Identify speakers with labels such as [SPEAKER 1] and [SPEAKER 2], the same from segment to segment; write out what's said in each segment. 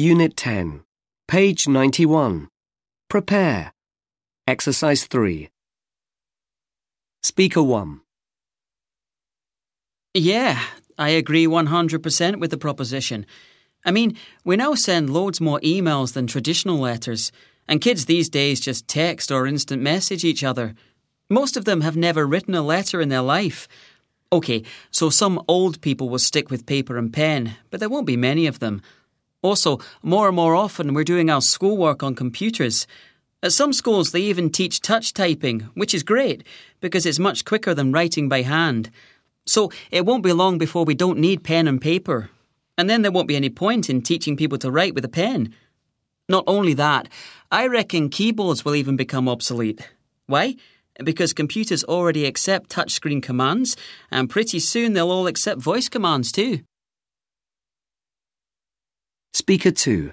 [SPEAKER 1] Unit 10, page 91. Prepare. Exercise 3. Speaker 1.
[SPEAKER 2] Yeah, I agree 100% with the proposition. I mean, we now send loads more emails than traditional letters, and kids these days just text or instant message each other. Most of them have never written a letter in their life. OK, so some old people will stick with paper and pen, but there won't be many of them. Also, more and more often we're doing our schoolwork on computers. At some schools, they even teach touch typing, which is great because it's much quicker than writing by hand. So it won't be long before we don't need pen and paper. And then there won't be any point in teaching people to write with a pen. Not only that, I reckon keyboards will even become obsolete. Why? Because computers already accept touchscreen commands, and pretty soon they'll all accept voice commands too.
[SPEAKER 1] Speaker 2.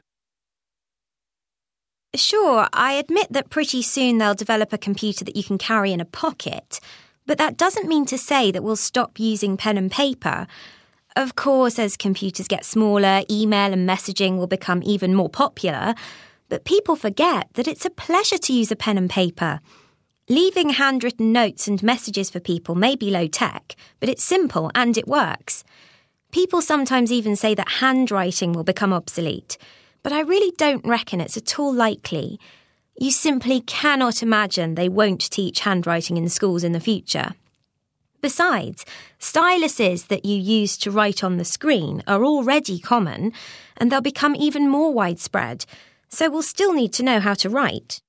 [SPEAKER 3] Sure, I admit that pretty soon they'll develop a computer that you can carry in a pocket, but that doesn't mean to say that we'll stop using pen and paper. Of course, as computers get smaller, email and messaging will become even more popular, but people forget that it's a pleasure to use a pen and paper. Leaving handwritten notes and messages for people may be low tech, but it's simple and it works. People sometimes even say that handwriting will become obsolete, but I really don't reckon it's at all likely. You simply cannot imagine they won't teach handwriting in schools in the future. Besides, styluses that you use to write on the screen are already common, and they'll become even more widespread, so we'll still need to know how to write.